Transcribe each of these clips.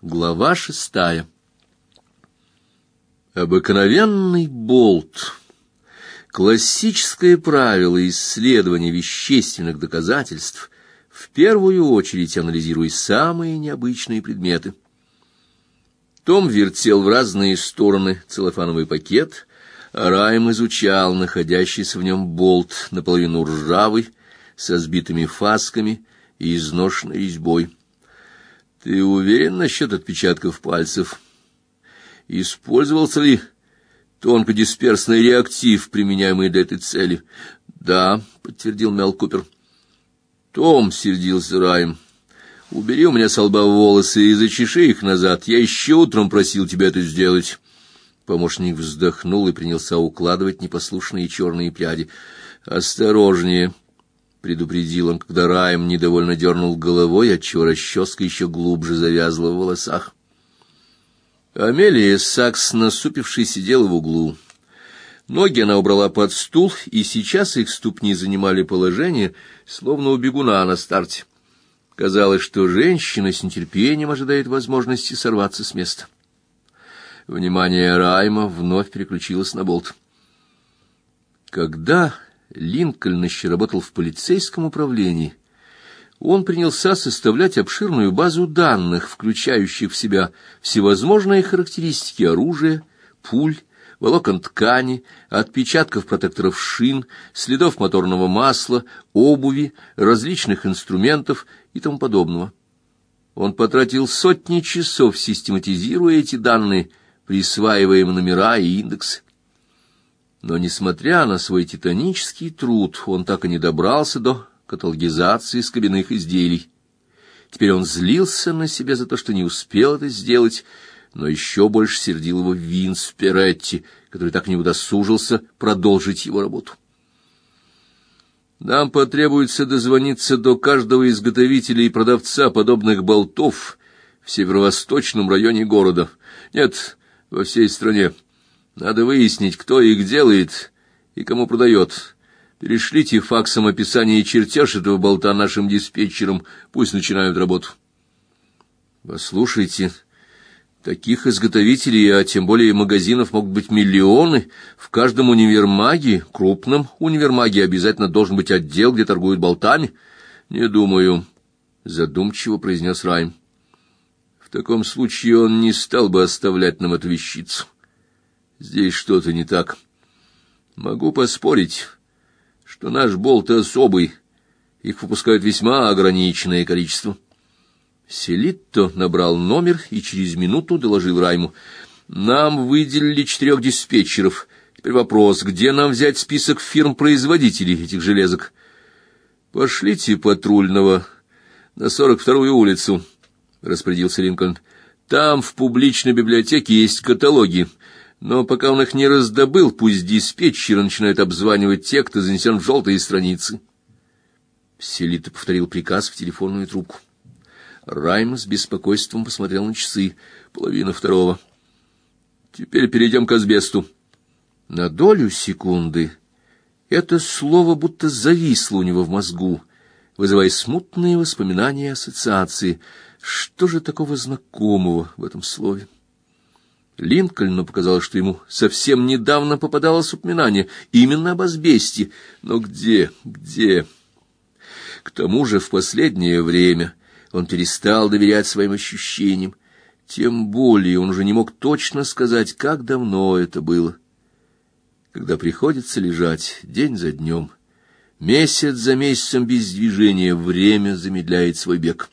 Глава шестая. Обыкновенный болт. Классическое правило исследования вещественных доказательств, в первую очередь анализируя самые необычные предметы. Том вертел в разные стороны целлофановый пакет, а Райм изучал находящийся в нем болт, наполовину ржавый, со сбитыми фасками и изношенной резьбой. Ты уверен насчет отпечатков пальцев? Использовался ли тонкодисперсный реактив, применяемый для этой цели? Да, подтвердил Мел Купер. Том сердился Райм. Убери у меня с лба волосы и зачеши их назад. Я еще утром просил тебя это сделать. Помощник вздохнул и принялся укладывать непослушные черные пряди. Осторожнее, — предупредил он, когда Райм недовольно дернул головой, отчего расческа еще глубже завязла в волосах. Амелия Сакс, насупившись, сидела в углу. Ноги она убрала под стул, и сейчас их ступни занимали положение, словно у бегуна на старте. Казалось, что женщина с нетерпением ожидает возможности сорваться с места. Внимание Райма вновь переключилось на болт. Когда Линкольн еще работал в полицейском управлении. Он принялся составлять обширную базу данных, включающих в себя всевозможные характеристики оружия, пуль, волокон ткани, отпечатков протекторов шин, следов моторного масла, обуви, различных инструментов и тому подобного. Он потратил сотни часов, систематизируя эти данные, присваивая им номера и индексы. Но, несмотря на свой титанический труд, он так и не добрался до каталогизации скобяных изделий. Теперь он злился на себя за то, что не успел это сделать, но еще больше сердил его Винс Перетти, который так не удосужился продолжить его работу. Нам потребуется дозвониться до каждого изготовителя и продавца подобных болтов в северо-восточном районе города. Нет, во всей стране. Надо выяснить, кто их делает и кому продает. Перешлите факсом описание и чертеж этого болта нашим диспетчерам, пусть начинают работу. Послушайте, таких изготовителей, а тем более магазинов могут быть миллионы. В каждом универмаге, крупном универмаге обязательно должен быть отдел, где торгуют болтами. Не думаю, задумчиво произнес Райм. В таком случае он не стал бы оставлять нам эту вещицу. Здесь что-то не так. Могу поспорить, что наш болт особый. Их выпускают весьма ограниченное количество. Селитто набрал номер и через минуту доложил Райму. Нам выделили четырех диспетчеров. Теперь вопрос, где нам взять список фирм-производителей этих железок? Пошлите патрульного на сорок вторую улицу, распорядился Линкольн. Там в публичной библиотеке есть каталоги но пока он их не раздобыл, пусть диспетчеры начинают обзванивать тех, кто занесен в желтые страницы. Селита повторил приказ в телефонную трубку. Райм с беспокойством посмотрел на часы. Половина второго. Теперь перейдем к асбесту. На долю секунды это слово будто зависло у него в мозгу, вызывая смутные воспоминания и ассоциации. Что же такого знакомого в этом слове? Линкольну показалось, что ему совсем недавно попадалось упоминание именно об асбесте. Но где, где? К тому же в последнее время он перестал доверять своим ощущениям. Тем более он уже не мог точно сказать, как давно это было. Когда приходится лежать день за днем, месяц за месяцем без движения, время замедляет свой бег.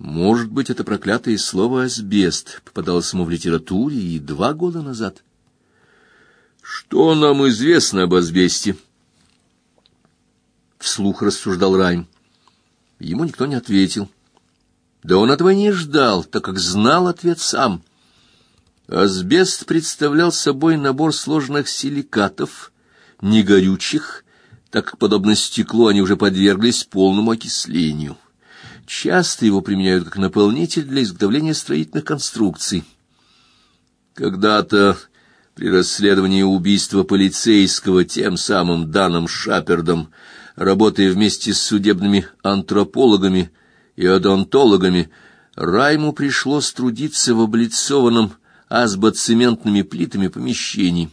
Может быть, это проклятое слово «асбест» попадалось ему в литературе и два года назад. «Что нам известно об асбесте?» Вслух рассуждал Райм. Ему никто не ответил. Да он этого не ждал, так как знал ответ сам. Асбест представлял собой набор сложных силикатов, негорючих, так как, подобно стеклу, они уже подверглись полному окислению. Часто его применяют как наполнитель для изготовления строительных конструкций. Когда-то при расследовании убийства полицейского тем самым Даном Шапердом, работая вместе с судебными антропологами и одонтологами, Райму пришлось трудиться в облицованном азбоцементными плитами помещении.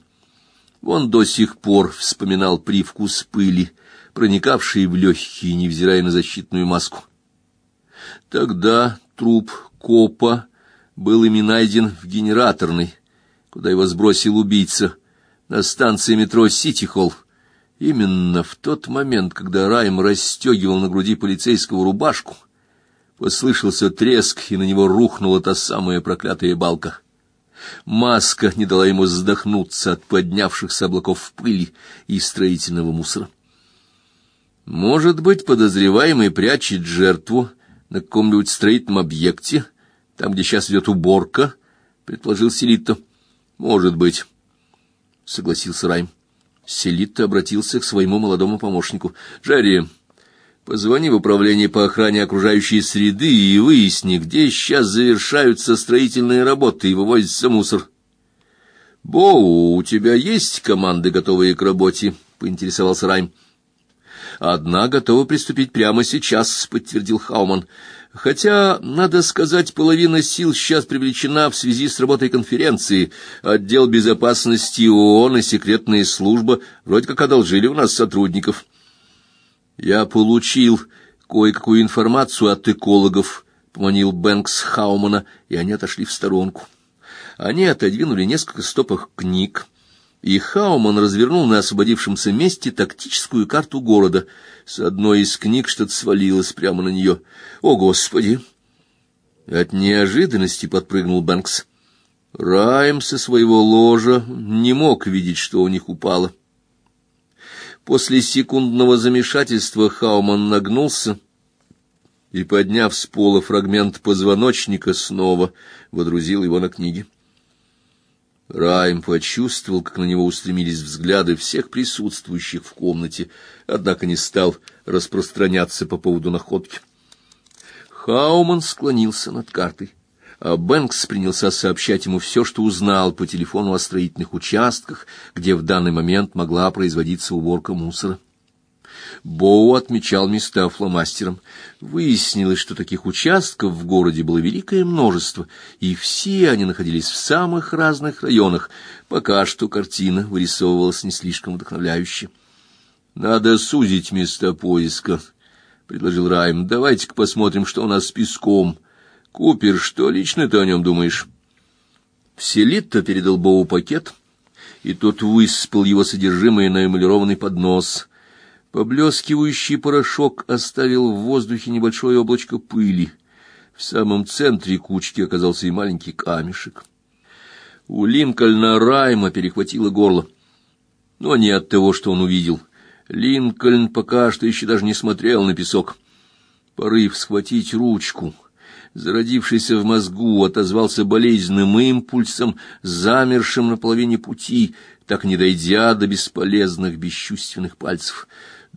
Он до сих пор вспоминал привкус пыли, проникавшей в легкие, невзирая на защитную маску. Тогда труп копа был ими найден в генераторной, куда его сбросил убийца, на станции метро Сити-Холл. Именно в тот момент, когда Райм расстегивал на груди полицейского рубашку, послышался треск, и на него рухнула та самая проклятая балка. Маска не дала ему вздохнуться от поднявшихся облаков пыли и строительного мусора. Может быть, подозреваемый прячет жертву на каком-нибудь строительном объекте, там, где сейчас идет уборка, предположил Селитто. Может быть, согласился Райм. Селитто обратился к своему молодому помощнику. Джерри, позвони в управление по охране окружающей среды и выясни, где сейчас завершаются строительные работы и вывозится мусор. Боу, у тебя есть команды, готовые к работе? поинтересовался Райм. Одна готова приступить прямо сейчас, подтвердил Хауман. Хотя, надо сказать, половина сил сейчас привлечена в связи с работой конференции. Отдел безопасности ООН и секретная служба вроде как одолжили у нас сотрудников. Я получил кое-какую информацию от экологов, поманил Бэнкс Хаумана, и они отошли в сторонку. Они отодвинули несколько стопок книг и Хауман развернул на освободившемся месте тактическую карту города. С одной из книг что-то свалилось прямо на нее. «О, Господи!» От неожиданности подпрыгнул Бэнкс. Райм со своего ложа не мог видеть, что у них упало. После секундного замешательства Хауман нагнулся и, подняв с пола фрагмент позвоночника, снова водрузил его на книги. Райм почувствовал, как на него устремились взгляды всех присутствующих в комнате, однако не стал распространяться по поводу находки. Хауман склонился над картой, а Бэнкс принялся сообщать ему все, что узнал по телефону о строительных участках, где в данный момент могла производиться уборка мусора. Боу отмечал места фломастером. Выяснилось, что таких участков в городе было великое множество, и все они находились в самых разных районах. Пока что картина вырисовывалась не слишком вдохновляюще. Надо сузить места поиска, предложил Райм. Давайте-ка посмотрим, что у нас с песком. Купер, что лично ты о нем думаешь? Селитто передал Боу пакет, и тот высыпал его содержимое на эмалированный поднос. Поблескивающий порошок оставил в воздухе небольшое облачко пыли. В самом центре кучки оказался и маленький камешек. У Линкольна Райма перехватило горло. Но не от того, что он увидел. Линкольн пока что еще даже не смотрел на песок. Порыв схватить ручку, зародившийся в мозгу, отозвался болезненным импульсом, замершим на половине пути, так не дойдя до бесполезных бесчувственных пальцев.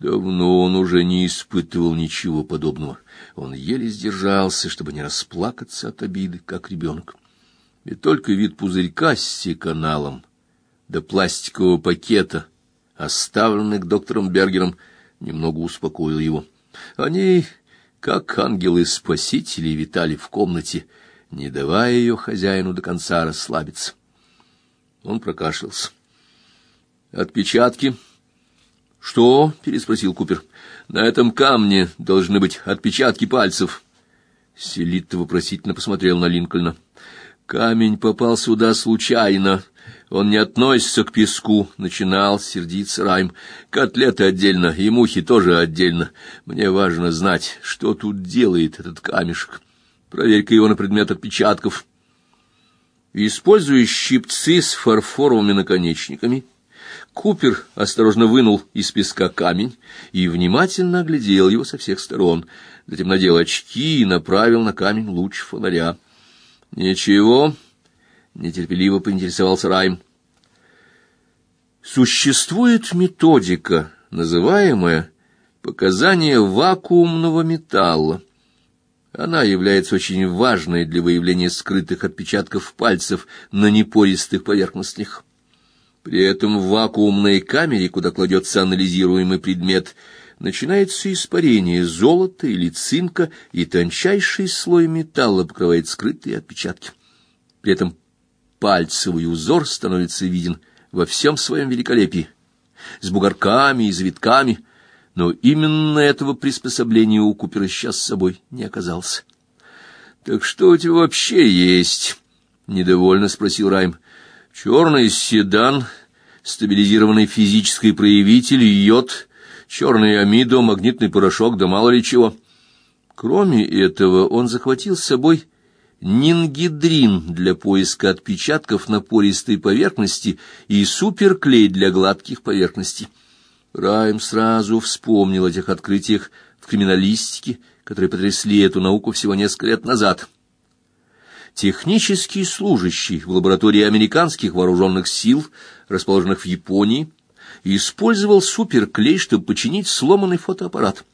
Давно он уже не испытывал ничего подобного. Он еле сдержался, чтобы не расплакаться от обиды, как ребенок. И только вид пузырька с секаналом да пластикового пакета, оставленных доктором Бергером, немного успокоил его. Они, как ангелы-спасители, витали в комнате, не давая ее хозяину до конца расслабиться. Он прокашлялся. Отпечатки что? переспросил Купер. На этом камне должны быть отпечатки пальцев. Селитто вопросительно посмотрел на Линкольна. Камень попал сюда случайно. Он не относится к песку, начинал сердиться Райм. Котлеты отдельно, и мухи тоже отдельно. Мне важно знать, что тут делает этот камешек. Проверь-ка его на предмет отпечатков. Используя щипцы с фарфоровыми наконечниками, Купер осторожно вынул из песка камень и внимательно оглядел его со всех сторон. Затем надел очки и направил на камень луч фонаря. «Ничего», — нетерпеливо поинтересовался Райм. «Существует методика, называемая показание вакуумного металла. Она является очень важной для выявления скрытых отпечатков пальцев на непористых поверхностях». При этом в вакуумной камере, куда кладется анализируемый предмет, начинается испарение золота или цинка, и тончайший слой металла покрывает скрытые отпечатки. При этом пальцевый узор становится виден во всем своем великолепии, с бугорками и завитками, но именно этого приспособления у Купера сейчас с собой не оказалось. «Так что у тебя вообще есть?» — недовольно спросил Райм. «Черный седан, стабилизированный физический проявитель, йод, черный амидо, магнитный порошок, да мало ли чего». Кроме этого, он захватил с собой нингидрин для поиска отпечатков на пористой поверхности и суперклей для гладких поверхностей. Райм сразу вспомнил о тех открытиях в криминалистике, которые потрясли эту науку всего несколько лет назад. Технический служащий в лаборатории американских вооруженных сил, расположенных в Японии, использовал суперклей, чтобы починить сломанный фотоаппарат.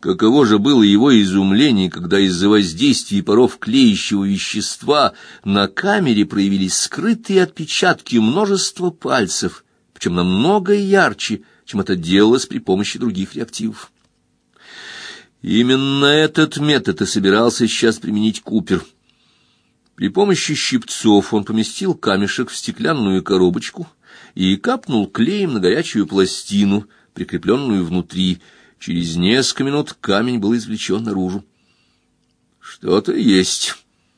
Каково же было его изумление, когда из-за воздействия паров клеящего вещества на камере проявились скрытые отпечатки множества пальцев, причем намного ярче, чем это делалось при помощи других реактивов. Именно этот метод и собирался сейчас применить Купер. При помощи щипцов он поместил камешек в стеклянную коробочку и капнул клеем на горячую пластину, прикрепленную внутри, Через несколько минут камень был извлечен наружу. «Что-то есть»,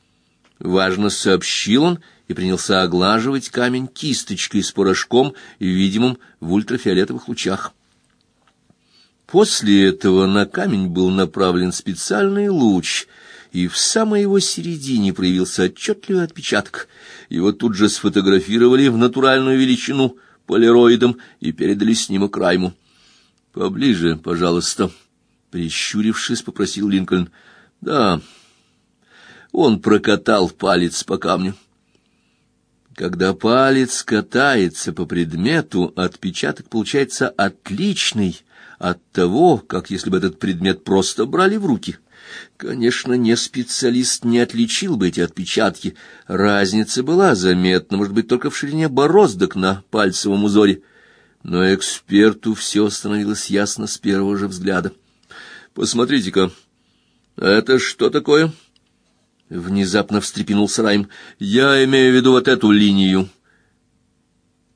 — важно сообщил он и принялся оглаживать камень кисточкой с порошком, видимым в ультрафиолетовых лучах. После этого на камень был направлен специальный луч, и в самой его середине проявился отчетливый отпечаток. Его тут же сфотографировали в натуральную величину полироидом и передали снимок Райму. Поближе, пожалуйста, прищурившись, попросил Линкольн. Да. Он прокатал палец по камню. Когда палец катается по предмету, отпечаток получается отличный от того, как если бы этот предмет просто брали в руки. Конечно, не специалист не отличил бы эти отпечатки. Разница была заметна, может быть, только в ширине бороздок на пальцевом узоре но эксперту все становилось ясно с первого же взгляда. «Посмотрите-ка, это что такое?» Внезапно встрепенулся Райм. «Я имею в виду вот эту линию».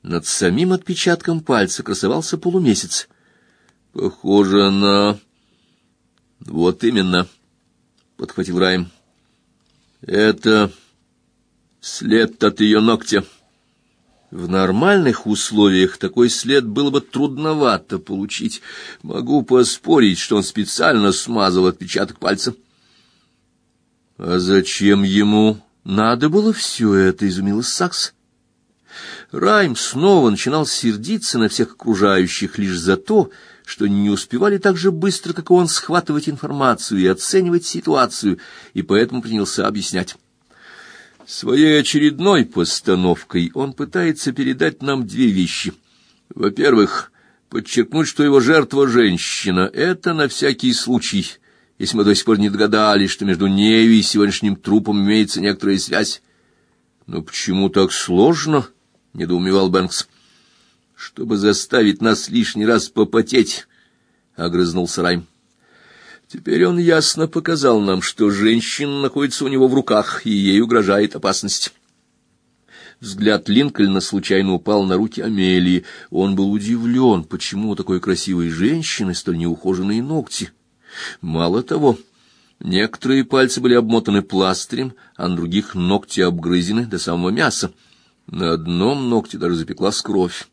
Над самим отпечатком пальца красовался полумесяц. «Похоже на...» «Вот именно», — подхватил Райм. «Это след от ее ногтя». В нормальных условиях такой след было бы трудновато получить. Могу поспорить, что он специально смазал отпечаток пальца. А зачем ему надо было все это, изумилась Сакс. Райм снова начинал сердиться на всех окружающих лишь за то, что не успевали так же быстро, как он, схватывать информацию и оценивать ситуацию, и поэтому принялся объяснять. Своей очередной постановкой он пытается передать нам две вещи. Во-первых, подчеркнуть, что его жертва женщина это на всякий случай, если мы до сих пор не догадались, что между нею и сегодняшним трупом имеется некоторая связь. Но почему так сложно? недоумевал Бэнкс. Чтобы заставить нас лишний раз попотеть, огрызнулся Райм. Теперь он ясно показал нам, что женщина находится у него в руках, и ей угрожает опасность. Взгляд Линкольна случайно упал на руки Амелии. Он был удивлен, почему у такой красивой женщины столь неухоженные ногти. Мало того, некоторые пальцы были обмотаны пластырем, а на других ногти обгрызены до самого мяса. На одном ногте даже запеклась кровь.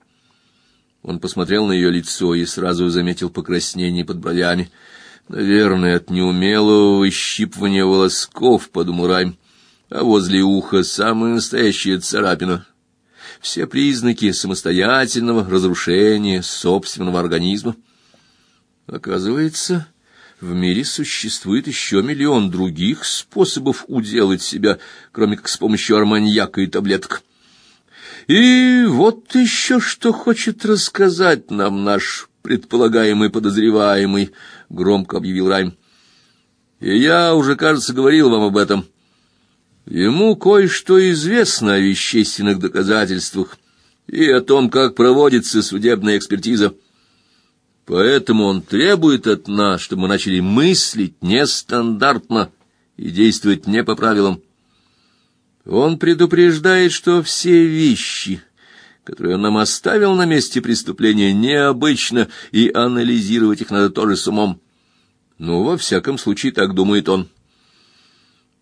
Он посмотрел на ее лицо и сразу заметил покраснение под бровями. Наверное, от неумелого выщипывания волосков, — подумал Райм, — а возле уха самая настоящая царапина. Все признаки самостоятельного разрушения собственного организма. Оказывается, в мире существует еще миллион других способов уделать себя, кроме как с помощью арманьяка и таблеток. И вот еще что хочет рассказать нам наш предполагаемый подозреваемый, — громко объявил Райм. И я уже, кажется, говорил вам об этом. Ему кое-что известно о вещественных доказательствах и о том, как проводится судебная экспертиза. Поэтому он требует от нас, чтобы мы начали мыслить нестандартно и действовать не по правилам. Он предупреждает, что все вещи, которые он нам оставил на месте преступления, необычно, и анализировать их надо тоже с умом. Ну, во всяком случае, так думает он.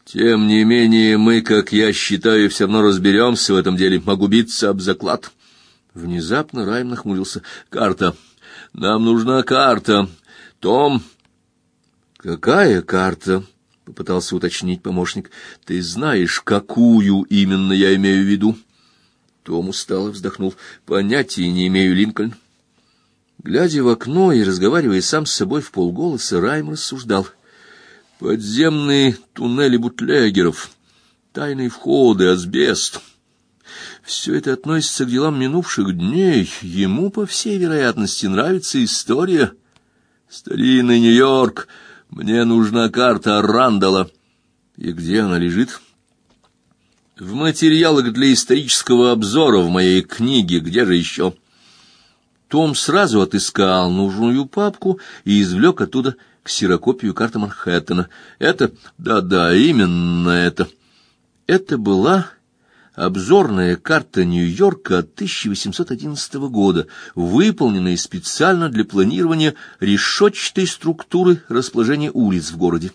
Тем не менее, мы, как я считаю, все равно разберемся в этом деле. Могу биться об заклад. Внезапно Райм нахмурился. Карта. Нам нужна карта. Том... Какая карта? Попытался уточнить помощник. Ты знаешь, какую именно я имею в виду? Том устало вздохнул. Понятия не имею, Линкольн. Глядя в окно и разговаривая сам с собой в полголоса, Райм рассуждал. Подземные туннели бутлегеров, тайные входы, асбест — все это относится к делам минувших дней. Ему, по всей вероятности, нравится история. Старинный Нью-Йорк. Мне нужна карта Рандала. И где она лежит? В материалах для исторического обзора в моей книге. Где же еще? Том сразу отыскал нужную папку и извлек оттуда ксерокопию карты Манхэттена. Это, да-да, именно это. Это была обзорная карта Нью-Йорка 1811 года, выполненная специально для планирования решетчатой структуры расположения улиц в городе.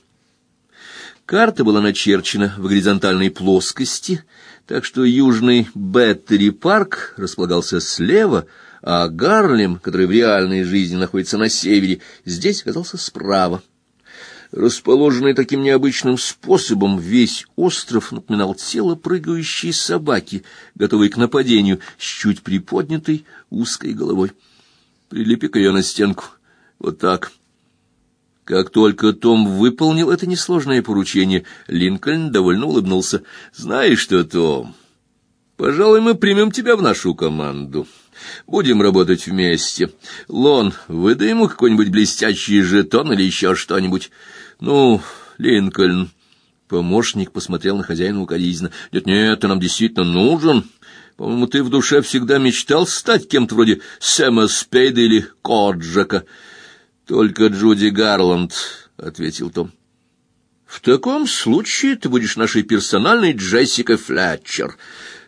Карта была начерчена в горизонтальной плоскости, так что южный Беттери-парк располагался слева, а Гарлем, который в реальной жизни находится на севере, здесь оказался справа. Расположенный таким необычным способом, весь остров напоминал тело прыгающей собаки, готовой к нападению, с чуть приподнятой узкой головой. Прилепи-ка ее на стенку. Вот так. Как только Том выполнил это несложное поручение, Линкольн довольно улыбнулся. «Знаешь что, Том, пожалуй, мы примем тебя в нашу команду». Будем работать вместе. Лон, выдай ему какой-нибудь блестящий жетон или еще что-нибудь. Ну, Линкольн, помощник посмотрел на хозяина укоризненно. Нет, нет, ты нам действительно нужен. По-моему, ты в душе всегда мечтал стать кем-то вроде Сэма Спейда или Коджака. Только Джуди Гарланд, ответил Том. В таком случае ты будешь нашей персональной Джессикой Флетчер.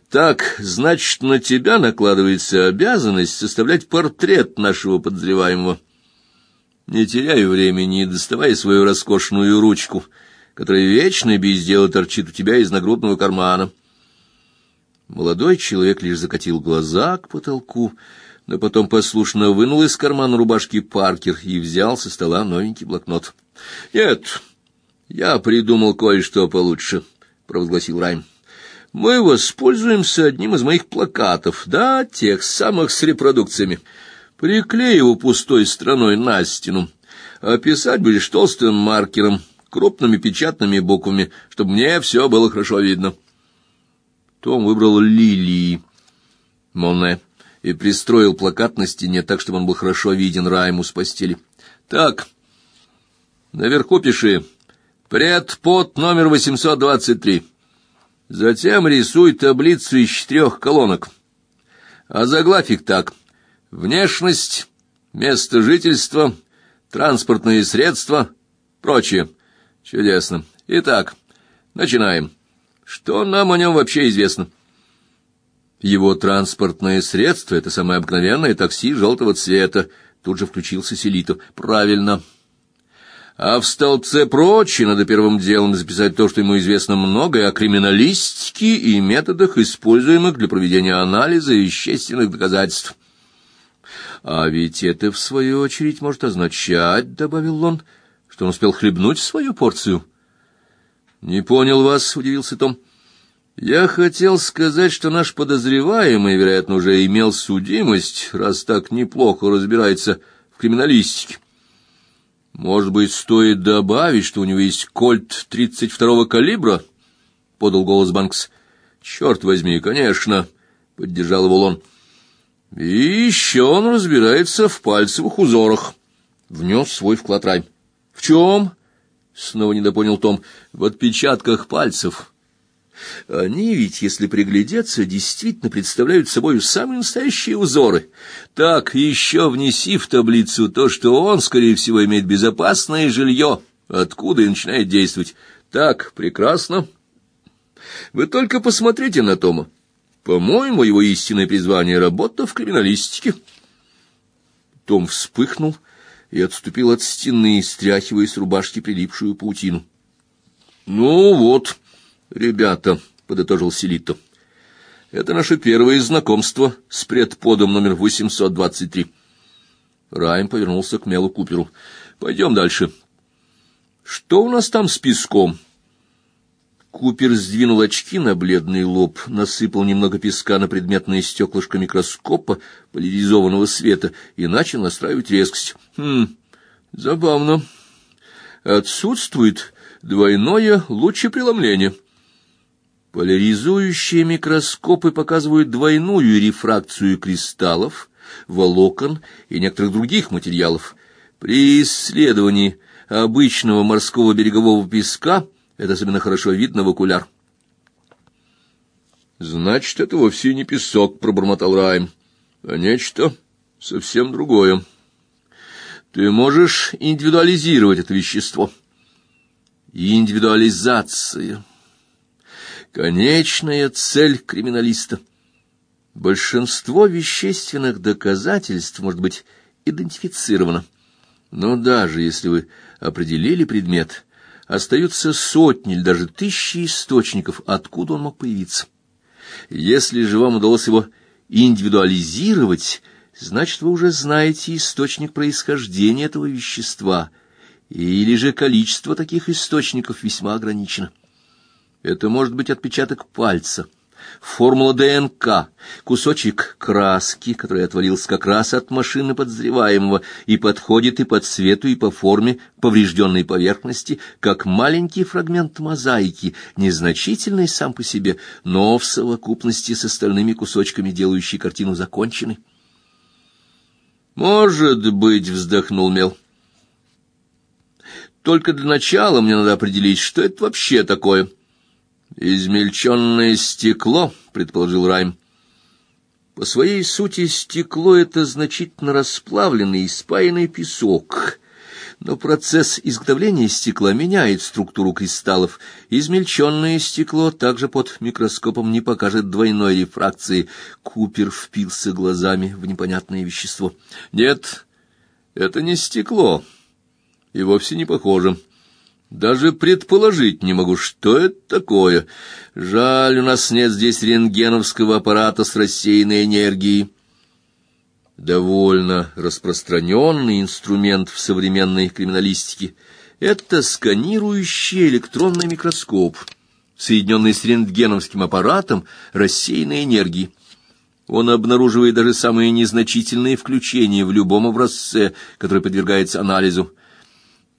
Так, значит, на тебя накладывается обязанность составлять портрет нашего подозреваемого. Не теряй времени доставай свою роскошную ручку, которая вечно без дела торчит у тебя из нагрудного кармана. Молодой человек лишь закатил глаза к потолку, но потом послушно вынул из кармана рубашки Паркер и взял со стола новенький блокнот. «Нет, я придумал кое-что получше», — провозгласил Райм мы воспользуемся одним из моих плакатов, да, тех самых с репродукциями. Приклею его пустой стороной на стену, а писать будешь толстым маркером, крупными печатными буквами, чтобы мне все было хорошо видно. Том выбрал лилии Моне и пристроил плакат на стене так, чтобы он был хорошо виден Райму с постели. Так, наверху пиши «Предпод номер 823». Затем рисуй таблицу из четырех колонок. А заглавь их так. Внешность, место жительства, транспортные средства, прочее. Чудесно. Итак, начинаем. Что нам о нем вообще известно? Его транспортное средство — это самое обыкновенное такси желтого цвета. Тут же включился Селито. Правильно. А в столбце прочее надо первым делом записать то, что ему известно многое о криминалистике и методах, используемых для проведения анализа вещественных доказательств. А ведь это, в свою очередь, может означать, — добавил он, — что он успел хлебнуть свою порцию. — Не понял вас, — удивился Том. — Я хотел сказать, что наш подозреваемый, вероятно, уже имел судимость, раз так неплохо разбирается в криминалистике. Может быть, стоит добавить, что у него есть кольт тридцать второго калибра? подал голос Банкс. Черт возьми, конечно, поддержал его Лон. И еще он разбирается в пальцевых узорах. Внес свой вклад Райм. В чем? Снова недопонял Том. В отпечатках пальцев. Они ведь, если приглядеться, действительно представляют собой самые настоящие узоры. Так, еще внеси в таблицу то, что он, скорее всего, имеет безопасное жилье, откуда и начинает действовать. Так, прекрасно. Вы только посмотрите на Тома. По-моему, его истинное призвание — работа в криминалистике. Том вспыхнул и отступил от стены, стряхивая с рубашки прилипшую паутину. — Ну вот, ребята, — подытожил Селито, — это наше первое знакомство с предподом номер 823. Райм повернулся к Мелу Куперу. — Пойдем дальше. — Что у нас там с песком? — Купер сдвинул очки на бледный лоб, насыпал немного песка на предметное стеклышко микроскопа поляризованного света и начал настраивать резкость. Хм, забавно. Отсутствует двойное лучепреломление. Поляризующие микроскопы показывают двойную рефракцию кристаллов, волокон и некоторых других материалов. При исследовании обычного морского берегового песка это особенно хорошо видно в окуляр. Значит, это вовсе не песок, пробормотал Райм, а нечто совсем другое. Ты можешь индивидуализировать это вещество. Индивидуализация. Конечная цель криминалиста. Большинство вещественных доказательств может быть идентифицировано. Но даже если вы определили предмет, остаются сотни или даже тысячи источников, откуда он мог появиться. Если же вам удалось его индивидуализировать, значит, вы уже знаете источник происхождения этого вещества, или же количество таких источников весьма ограничено. Это может быть отпечаток пальца – формула ДНК, кусочек краски, который отвалился как раз от машины подозреваемого и подходит и по цвету, и по форме поврежденной поверхности, как маленький фрагмент мозаики, незначительный сам по себе, но в совокупности с остальными кусочками, делающий картину законченной. «Может быть», — вздохнул Мел. «Только для начала мне надо определить, что это вообще такое». «Измельченное стекло», — предположил Райм. По своей сути стекло — это значительно расплавленный и спаянный песок, но процесс изготовления стекла меняет структуру кристаллов. Измельченное стекло также под микроскопом не покажет двойной рефракции. Купер впился глазами в непонятное вещество. «Нет, это не стекло, и вовсе не похоже». Даже предположить не могу, что это такое. Жаль, у нас нет здесь рентгеновского аппарата с рассеянной энергией. Довольно распространенный инструмент в современной криминалистике — это сканирующий электронный микроскоп, соединенный с рентгеновским аппаратом рассеянной энергии. Он обнаруживает даже самые незначительные включения в любом образце, который подвергается анализу.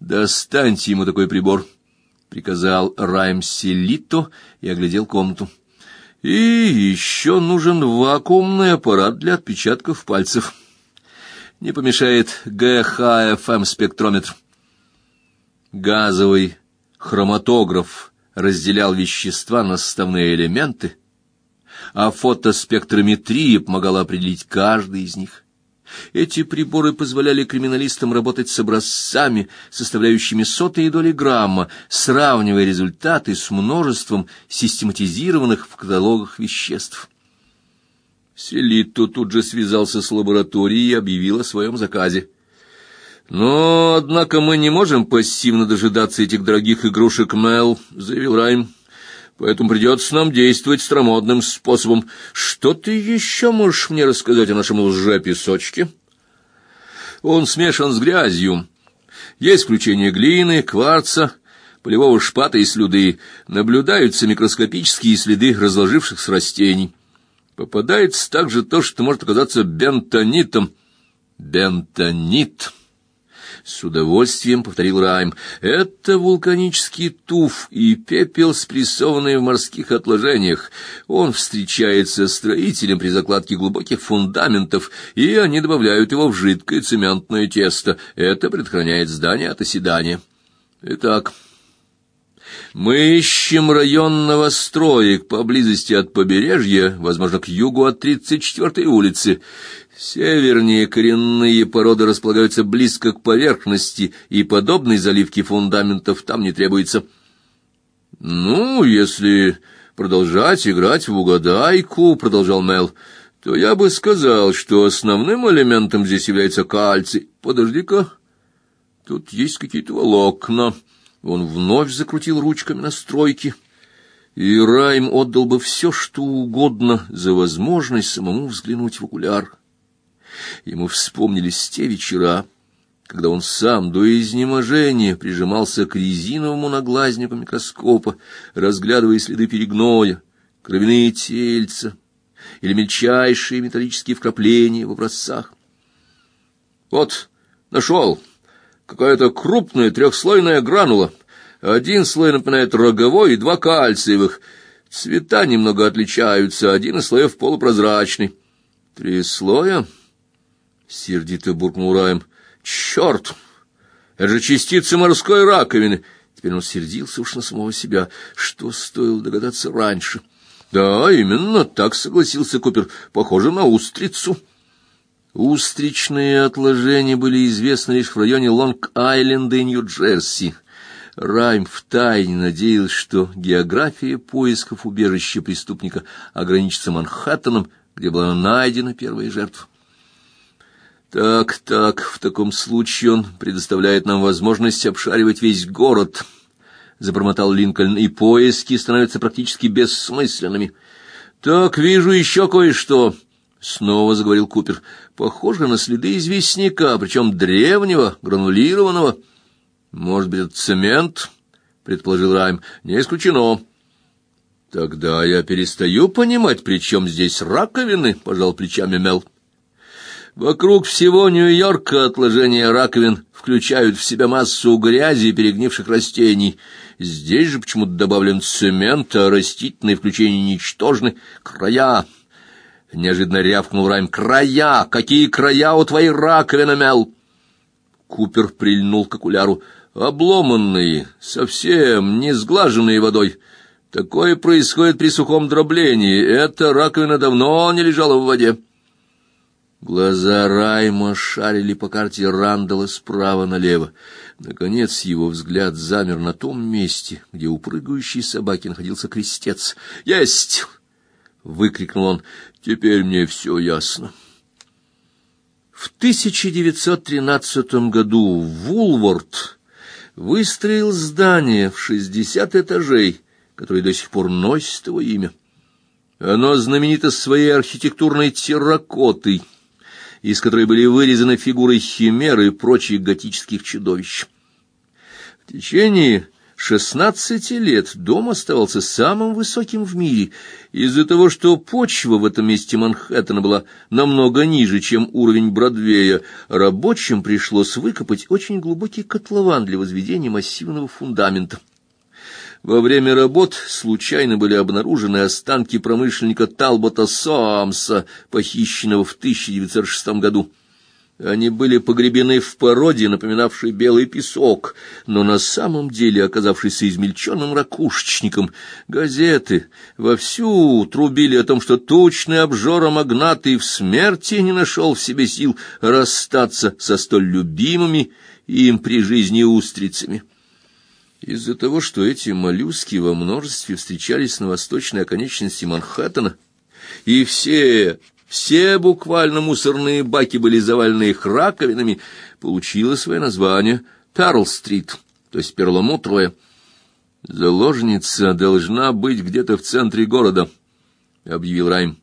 «Достаньте ему такой прибор», — приказал Райм Селито и оглядел комнату. «И еще нужен вакуумный аппарат для отпечатков пальцев. Не помешает ГХФМ-спектрометр». Газовый хроматограф разделял вещества на составные элементы, а фотоспектрометрия помогала определить каждый из них. Эти приборы позволяли криминалистам работать с образцами, составляющими сотые доли грамма, сравнивая результаты с множеством систематизированных в каталогах веществ. Селитто тут же связался с лабораторией и объявил о своем заказе. «Но, однако, мы не можем пассивно дожидаться этих дорогих игрушек, Мел», — заявил Райм. «Поэтому придется нам действовать старомодным способом. Что ты еще можешь мне рассказать о нашем лжепесочке?» «Он смешан с грязью. Есть включение глины, кварца, полевого шпата и слюды. Наблюдаются микроскопические следы разложившихся растений. Попадается также то, что может оказаться бентонитом». «Бентонит». С удовольствием повторил Райм. Это вулканический туф и пепел, спрессованный в морских отложениях. Он встречается строителям при закладке глубоких фундаментов, и они добавляют его в жидкое цементное тесто. Это предохраняет здание от оседания. Итак, Мы ищем район новостроек поблизости от побережья, возможно, к югу от 34-й улицы. Севернее коренные породы располагаются близко к поверхности, и подобной заливки фундаментов там не требуется. Ну, если продолжать играть в угадайку, продолжал Мел, то я бы сказал, что основным элементом здесь является кальций. Подожди-ка. Тут есть какие-то волокна. Он вновь закрутил ручками на стройке. И Райм отдал бы все, что угодно за возможность самому взглянуть в окуляр. Ему вспомнились те вечера, когда он сам до изнеможения прижимался к резиновому наглазнику микроскопа, разглядывая следы перегноя, кровяные тельца или мельчайшие металлические вкрапления в образцах. Вот, нашел. Какая-то крупная трехслойная гранула. Один слой напоминает роговой и два кальциевых. Цвета немного отличаются, один из слоев полупрозрачный. Три слоя? Сердито буркнул Раем. Черт! Это же частицы морской раковины. Теперь он сердился уж на самого себя. Что стоило догадаться раньше? Да, именно так согласился Купер. Похоже на устрицу. Устричные отложения были известны лишь в районе Лонг-Айленда и Нью-Джерси. Райм втайне надеялся, что география поисков убежища преступника ограничится Манхэттеном, где была найдена первая жертва. Так, так, в таком случае он предоставляет нам возможность обшаривать весь город, забормотал Линкольн, и поиски становятся практически бессмысленными. Так, вижу еще кое-что, снова заговорил Купер. Похоже на следы известняка, причем древнего, гранулированного. Может быть, это цемент, предположил Райм. Не исключено. Тогда я перестаю понимать, при чем здесь раковины, пожал плечами Мел. Вокруг всего Нью-Йорка отложения раковин включают в себя массу грязи и перегнивших растений. Здесь же почему-то добавлен цемент, а растительные включения ничтожны. Края! Неожиданно рявкнул Райм. Края! Какие края у твоей раковины, Мел? Купер прильнул к окуляру. Обломанные, совсем не сглаженные водой. Такое происходит при сухом дроблении. Эта раковина давно не лежала в воде. Глаза Райма шарили по карте Рандала справа налево. Наконец его взгляд замер на том месте, где у прыгающей собаки находился крестец. «Есть!» — выкрикнул он. «Теперь мне все ясно». В 1913 году Вулворд выстроил здание в шестьдесят этажей, которое до сих пор носит его имя. Оно знаменито своей архитектурной терракотой — из которой были вырезаны фигуры химер и прочих готических чудовищ. В течение шестнадцати лет дом оставался самым высоким в мире из-за того, что почва в этом месте Манхэттена была намного ниже, чем уровень Бродвея. Рабочим пришлось выкопать очень глубокий котлован для возведения массивного фундамента. Во время работ случайно были обнаружены останки промышленника Талбота Соамса, похищенного в 1906 году. Они были погребены в породе, напоминавшей белый песок, но на самом деле оказавшийся измельченным ракушечником. Газеты вовсю трубили о том, что тучный обжора магнат и в смерти не нашел в себе сил расстаться со столь любимыми им при жизни устрицами. Из-за того, что эти моллюски во множестве встречались на восточной оконечности Манхэттена, и все, все буквально мусорные баки были завалены их раковинами, получило свое название Перл-стрит, то есть перламутровая. Заложница должна быть где-то в центре города, объявил Райм.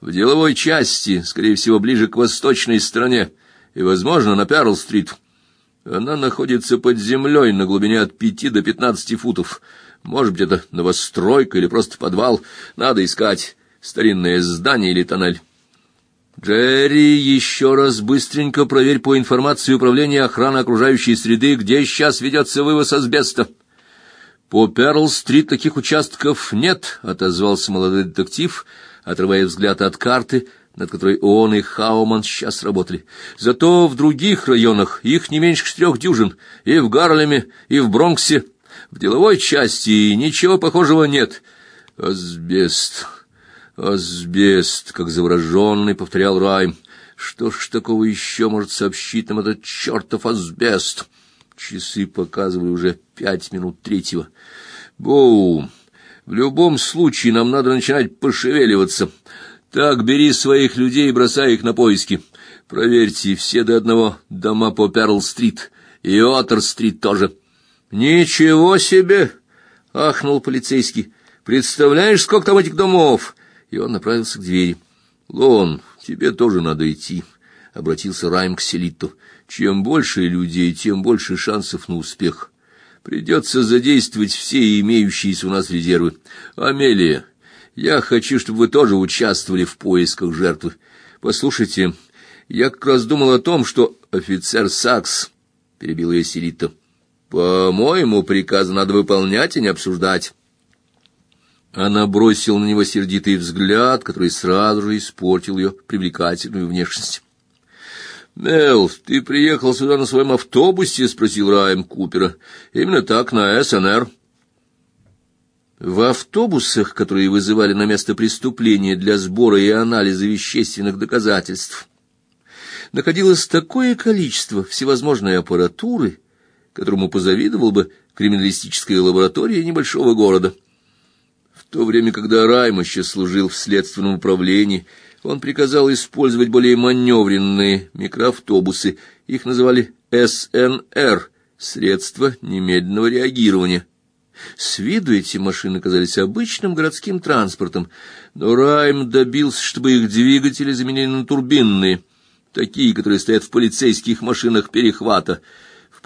В деловой части, скорее всего, ближе к восточной стороне, и, возможно, на Перл-стрит. Она находится под землей на глубине от пяти до пятнадцати футов. Может быть, это новостройка или просто подвал. Надо искать старинное здание или тоннель. Джерри, еще раз быстренько проверь по информации управления охраны окружающей среды, где сейчас ведется вывоз асбеста. По Перл-стрит таких участков нет, отозвался молодой детектив, отрывая взгляд от карты, над которой он и Хауман сейчас работали. Зато в других районах их не меньше четырех дюжин, и в Гарлеме, и в Бронксе. В деловой части ничего похожего нет. Асбест, асбест, как завороженный повторял Райм. Что ж такого еще может сообщить нам этот чертов асбест? Часы показывали уже пять минут третьего. Боу, в любом случае нам надо начинать пошевеливаться. Так, бери своих людей и бросай их на поиски. Проверьте все до одного дома по Перл-стрит и Оттер-стрит тоже. Ничего себе, ахнул полицейский. Представляешь, сколько там этих домов? И он направился к двери. Лон, тебе тоже надо идти, обратился Райм к Селиту. Чем больше людей, тем больше шансов на успех. Придется задействовать все имеющиеся у нас резервы. Амелия, я хочу, чтобы вы тоже участвовали в поисках жертвы. Послушайте, я как раз думал о том, что офицер Сакс перебил ее Селита. По-моему, приказ надо выполнять и не обсуждать. Она бросила на него сердитый взгляд, который сразу же испортил ее привлекательную внешность. «Мел, ты приехал сюда на своем автобусе?» — спросил Райм Купера. «Именно так, на СНР». В автобусах, которые вызывали на место преступления для сбора и анализа вещественных доказательств, находилось такое количество всевозможной аппаратуры, которому позавидовал бы криминалистическая лаборатория небольшого города. В то время, когда Райм еще служил в следственном управлении, он приказал использовать более маневренные микроавтобусы, их называли СНР — средства немедленного реагирования. С виду эти машины казались обычным городским транспортом, но Райм добился, чтобы их двигатели заменили на турбинные, такие, которые стоят в полицейских машинах перехвата —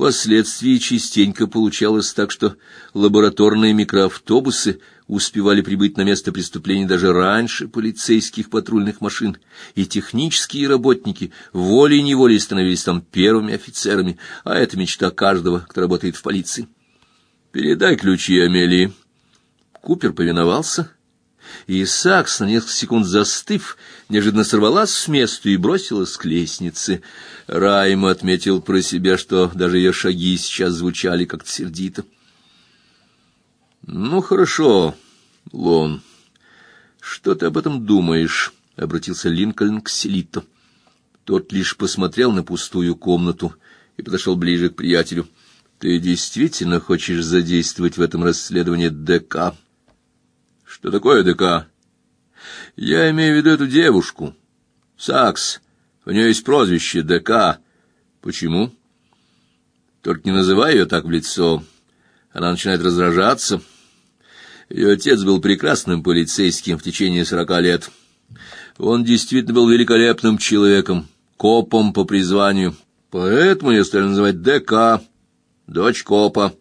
Впоследствии частенько получалось так, что лабораторные микроавтобусы успевали прибыть на место преступления даже раньше полицейских патрульных машин, и технические работники волей-неволей становились там первыми офицерами, а это мечта каждого, кто работает в полиции. «Передай ключи Амелии». Купер повиновался, и на несколько секунд застыв, неожиданно сорвалась с места и бросилась к лестнице. Райм отметил про себя, что даже ее шаги сейчас звучали как-то сердито. «Ну, хорошо, Лон. Что ты об этом думаешь?» — обратился Линкольн к Селиту. Тот лишь посмотрел на пустую комнату и подошел ближе к приятелю. «Ты действительно хочешь задействовать в этом расследовании ДК?» Что такое ДК? Я имею в виду эту девушку. Сакс. У нее есть прозвище ДК. Почему? Только не называй ее так в лицо. Она начинает раздражаться. Ее отец был прекрасным полицейским в течение сорока лет. Он действительно был великолепным человеком, копом по призванию. Поэтому ее стали называть ДК, дочь копа.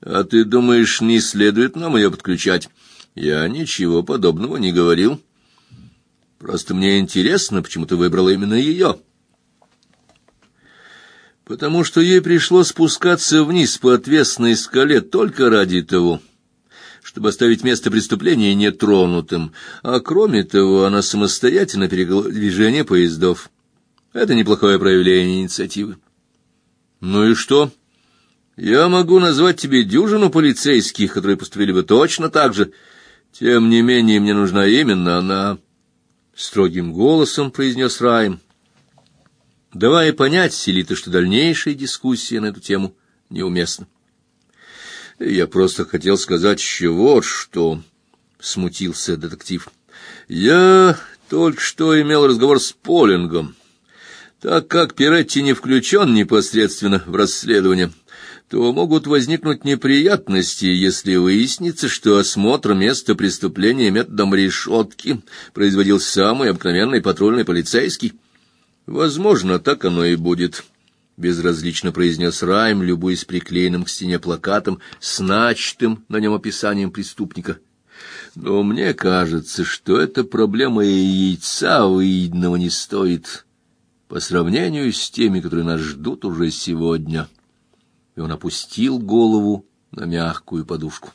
А ты думаешь, не следует нам ее подключать? Я ничего подобного не говорил. Просто мне интересно, почему ты выбрала именно ее. Потому что ей пришлось спускаться вниз по отвесной скале только ради того, чтобы оставить место преступления нетронутым, а кроме того, она самостоятельно движение поездов. Это неплохое проявление инициативы. Ну и что? Я могу назвать тебе дюжину полицейских, которые поступили бы точно так же, тем не менее, мне нужна именно она, строгим голосом произнес Райм. Давая понять Селита, что дальнейшая дискуссия на эту тему неуместна. Я просто хотел сказать еще вот что, смутился детектив. Я только что имел разговор с Полингом. Так как Пиретти не включен непосредственно в расследование, то могут возникнуть неприятности, если выяснится, что осмотр места преступления методом решетки производил самый обыкновенный патрульный полицейский. Возможно, так оно и будет. Безразлично произнес Райм, любуясь приклеенным к стене плакатом с начатым на нем описанием преступника. Но мне кажется, что эта проблема и яйца выеденного не стоит по сравнению с теми, которые нас ждут уже сегодня и он опустил голову на мягкую подушку.